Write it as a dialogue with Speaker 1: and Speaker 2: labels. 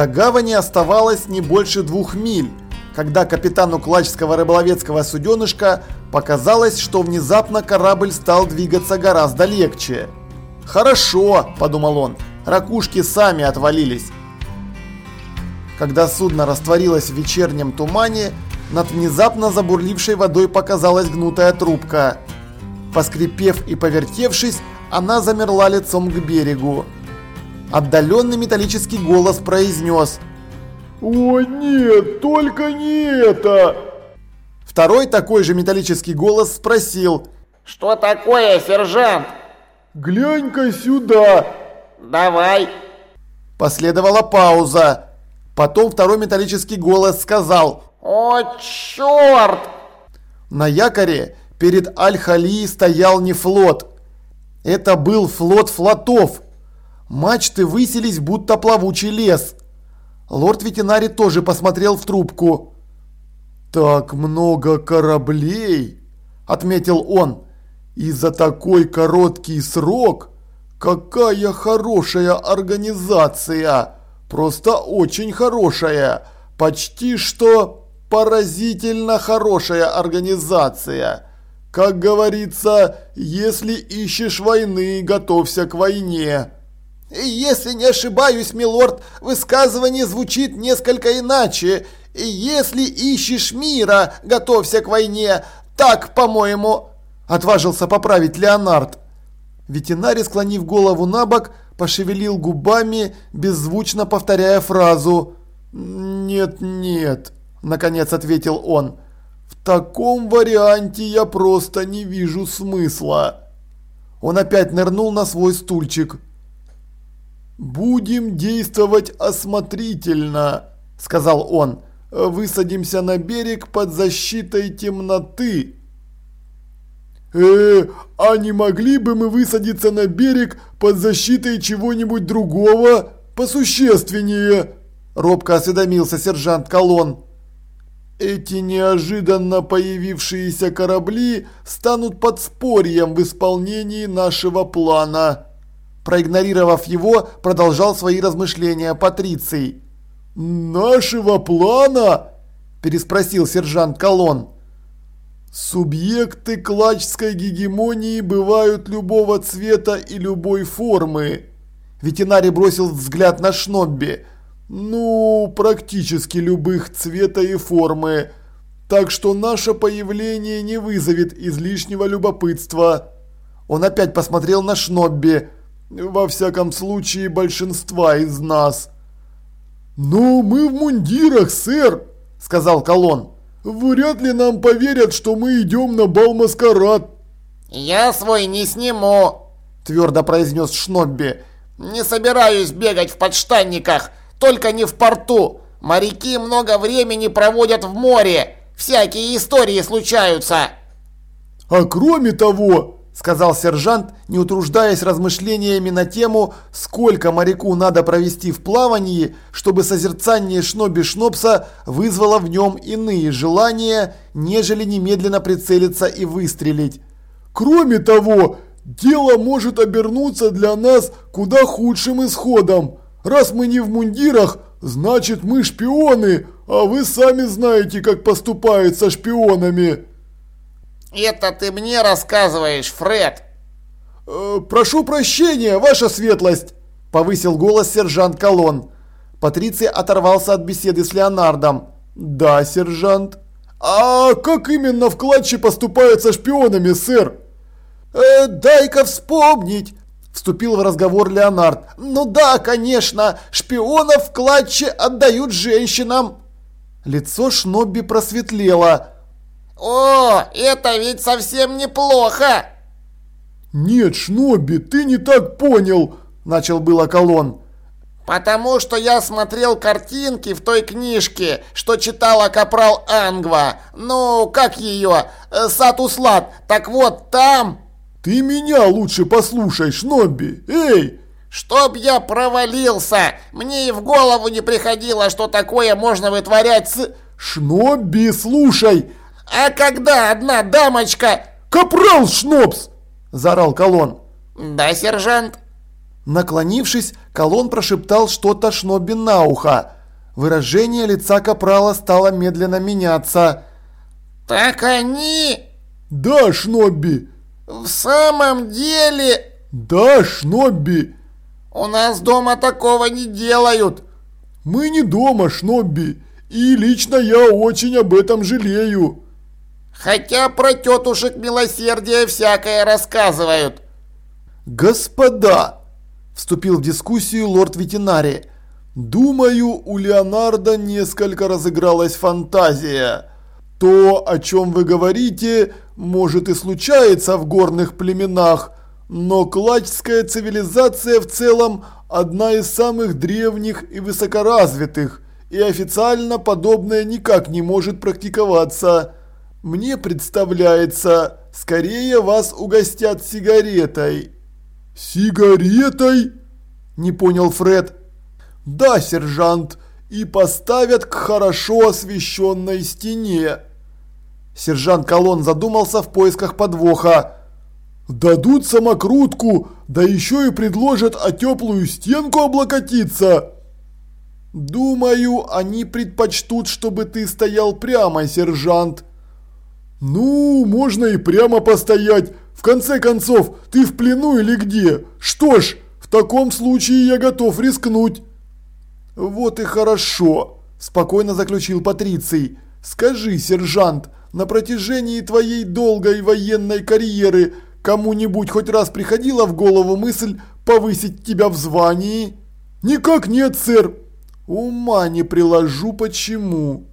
Speaker 1: До гавани оставалось не больше двух миль, когда капитану Клачского рыболовецкого суденышка показалось, что внезапно корабль стал двигаться гораздо легче. «Хорошо», – подумал он, – «ракушки сами отвалились». Когда судно растворилось в вечернем тумане, над внезапно забурлившей водой показалась гнутая трубка. Поскрипев и повертевшись, она замерла лицом к берегу. Отдаленный металлический голос произнес
Speaker 2: «О нет, только не это!»
Speaker 1: Второй такой же металлический голос спросил
Speaker 3: «Что такое, сержант?»
Speaker 2: «Глянь-ка сюда!»
Speaker 3: «Давай!»
Speaker 1: Последовала пауза. Потом второй металлический голос сказал
Speaker 3: «О, черт!»
Speaker 1: На якоре перед Аль-Хали стоял не флот. Это был флот флотов. Мачты высились, будто плавучий лес. Лорд-ветеринарий тоже посмотрел в трубку. «Так много кораблей!» – отметил он. «И за такой короткий срок! Какая хорошая организация! Просто очень хорошая! Почти что поразительно хорошая организация!» Как говорится, если ищешь войны, готовься к войне.
Speaker 4: Если не ошибаюсь, милорд, высказывание звучит несколько иначе. Если ищешь мира, готовься к войне. Так, по-моему,
Speaker 1: отважился поправить Леонард. Ветеринарий, склонив голову на бок, пошевелил губами, беззвучно повторяя фразу «Нет, нет», – наконец ответил он. В таком варианте я просто не вижу смысла. Он опять нырнул на свой стульчик. «Будем действовать осмотрительно», – сказал он. «Высадимся на берег под защитой темноты».
Speaker 2: «Э, а не могли бы мы высадиться на берег под защитой чего-нибудь другого, посущественнее?» – робко осведомился сержант Колон.
Speaker 1: Эти неожиданно появившиеся корабли станут подспорьем в исполнении нашего плана. Проигнорировав его, продолжал свои размышления Патриций.
Speaker 2: «Нашего плана?» – переспросил сержант Колон.
Speaker 1: «Субъекты клачской гегемонии бывают любого цвета и любой формы». Ветеринарий бросил взгляд на Шнобби – ну, практически любых цвета и формы. Так что наше появление не вызовет излишнего любопытства. Он опять посмотрел на Шнобби. Во всяком случае, большинства из нас.
Speaker 2: «Но мы в мундирах, сэр», – сказал Колон. «Вряд ли нам поверят, что мы идем на бал-маскарад».
Speaker 3: «Я свой не сниму», – твердо произнес Шнобби. «Не собираюсь бегать в подштанниках. Только не в порту. Моряки много времени проводят в море. Всякие истории случаются.
Speaker 2: А кроме того,
Speaker 1: сказал сержант, не утруждаясь размышлениями на тему, сколько моряку надо провести в плавании, чтобы созерцание Шноби Шнопса вызвало в нем иные желания, нежели немедленно прицелиться и выстрелить.
Speaker 2: Кроме того, дело может обернуться для нас куда худшим исходом. Раз мы не в мундирах, значит мы шпионы, а вы сами знаете, как поступают со шпионами.
Speaker 3: Это ты мне рассказываешь, Фред.
Speaker 1: Э, прошу прощения, ваша светлость, повысил голос сержант Колон. Патриций оторвался от беседы с Леонардом. Да, сержант.
Speaker 2: А как именно в клатче поступают со шпионами, сэр?
Speaker 4: Э, дай-ка вспомнить. Вступил в разговор Леонард. «Ну да, конечно, шпионов в клатче отдают женщинам!»
Speaker 1: Лицо Шнобби просветлело.
Speaker 3: «О, это ведь совсем неплохо!»
Speaker 2: «Нет, Шнобби, ты не так понял!» – начал было Колон.
Speaker 3: «Потому что я смотрел картинки в той книжке, что читала капрал Ангва. Ну, как ее? Э, Сатуслат. Так вот, там...»
Speaker 2: «Ты меня лучше послушай, Шнобби! Эй!»
Speaker 3: «Чтоб я провалился! Мне и в голову не приходило, что такое можно вытворять с...»
Speaker 2: «Шнобби, слушай!»
Speaker 3: «А когда одна дамочка...»
Speaker 2: «Капрал Шнобс!» – заорал Колон.
Speaker 3: «Да, сержант?»
Speaker 1: Наклонившись, Колон прошептал что-то Шнобби на ухо. Выражение лица Капрала стало медленно меняться.
Speaker 3: «Так они...»
Speaker 2: «Да, Шнобби!»
Speaker 3: «В самом деле...»
Speaker 2: «Да, Шнобби!»
Speaker 3: «У нас дома такого не делают!»
Speaker 2: «Мы не дома, Шнобби, и лично я очень об этом жалею!»
Speaker 3: «Хотя про тетушек милосердия всякое рассказывают!»
Speaker 1: «Господа!» – вступил в дискуссию лорд-ветеринарий. «Думаю, у Леонардо несколько разыгралась фантазия. То, о чем вы говорите, может и случается в горных племенах, но клачская цивилизация в целом одна из самых древних и высокоразвитых, и официально подобное никак не может практиковаться. Мне представляется, скорее вас угостят сигаретой».
Speaker 2: «Сигаретой?»
Speaker 1: – не понял Фред. «Да, сержант, и поставят к хорошо освещенной стене». Сержант Колон задумался в поисках подвоха.
Speaker 2: «Дадут самокрутку, да еще и предложат о теплую стенку облокотиться!»
Speaker 1: «Думаю, они предпочтут, чтобы ты стоял прямо, сержант».
Speaker 2: «Ну, можно и прямо постоять. В конце концов, ты в плену или где? Что ж, в таком случае я готов рискнуть».
Speaker 1: «Вот и хорошо», – спокойно заключил Патриций. «Скажи, сержант, на протяжении твоей долгой военной карьеры кому-нибудь хоть раз приходила в голову мысль повысить тебя в звании?»
Speaker 2: «Никак нет, сэр».
Speaker 1: «Ума не приложу почему».